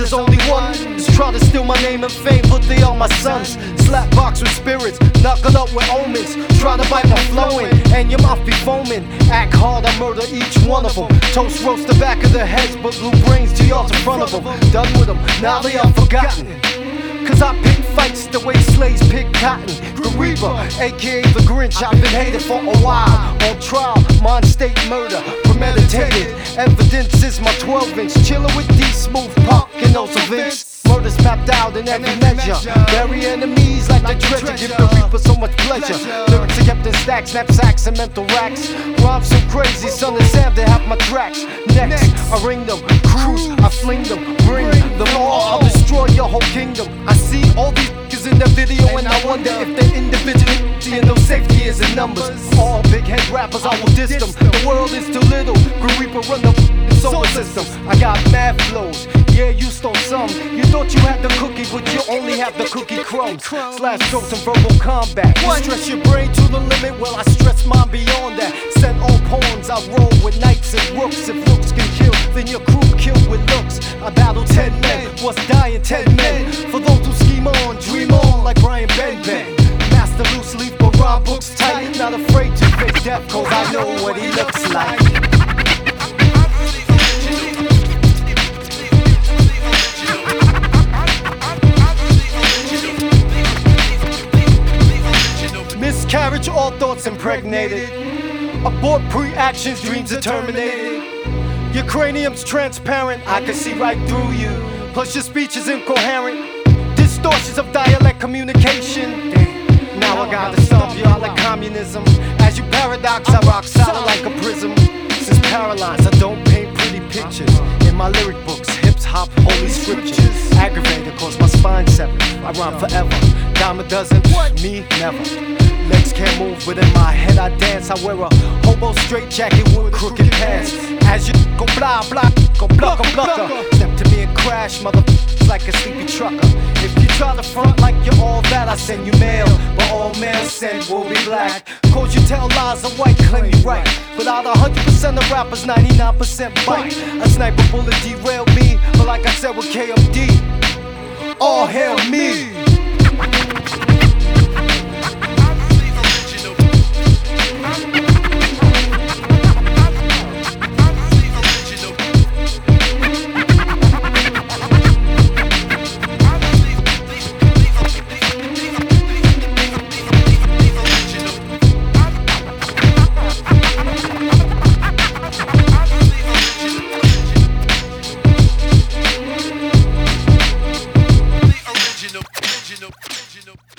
there's only one. Is try to steal my name and fame, but they are my sons. Slap box with spirits, knuckle up with omens. Try to bite my flowing, and your mouth be foaming. Act hard, I murder each one of them. Toast roast the back of their heads, but blue brains to yours in front of them. Done with them, now they are forgotten. Cause I pick fights the way slaves pick cotton. The Reaper, aka the Grinch, I've been hated for a while. On trial, mind state murder, premeditated. Evidence is my 12 inch. Chillin' with D Smooth Pop and those events. Murders mapped out in every measure. Bury enemies like the treasure. Give the Reaper so much pleasure. Lyrics are kept in stacks, knapsacks, and mental racks. Rhymes so crazy, son and Sam, they have my tracks. Next, I ring them, cruise, I fling them, bring them all. I'll destroy your whole kingdom. I all these in the video, and I wonder if they're individually. Seeing no safety is in numbers. All big head rappers, I will diss them. The world is too little. Grim Reaper run the solar system. I got mad flows. Yeah, you stole some. You thought you had the cookie, but you only have the cookie crumbs. Slash strokes and verbal combat. You stretch your brain to the limit, well, I stress mine beyond that. Send all pawns, I roll with knights and rooks. If looks can kill, then your crew kill with looks. I battle ten men, what's dying ten men. For those who scheme on, dream on like Brian Benben. Master loose leaf, but rhyme books tight. Not afraid to face death, cause I know what he looks like. Miscarriage, all thoughts impregnated. Abort pre actions, dreams are terminated. Your cranium's transparent, I can see right through you. Plus, your speech is incoherent. Distortions of dialect communication. Now I gotta you out like communism. As you paradox, I rock solid like a prism. Since paralyzed, I don't paint pretty pictures. In my lyric books, hips hop, holy scriptures. Aggravated, cause my spine severed. I rhyme forever. Dime a dozen, me never. Legs can't move, but in my head I dance. I wear a hobo straight jacket with crooked pants. As you go blah blah, go blucker blucker. Step to me and crash, mother like a sleepy trucker. If you try to front like you're all that, I send you mail. But all mail sent will be black. Cause you tell lies are white, claim you right. But out of 100% of rappers, 99% bite. A sniper bullet derailed me, but like I said with KMD, all hail me. original, original.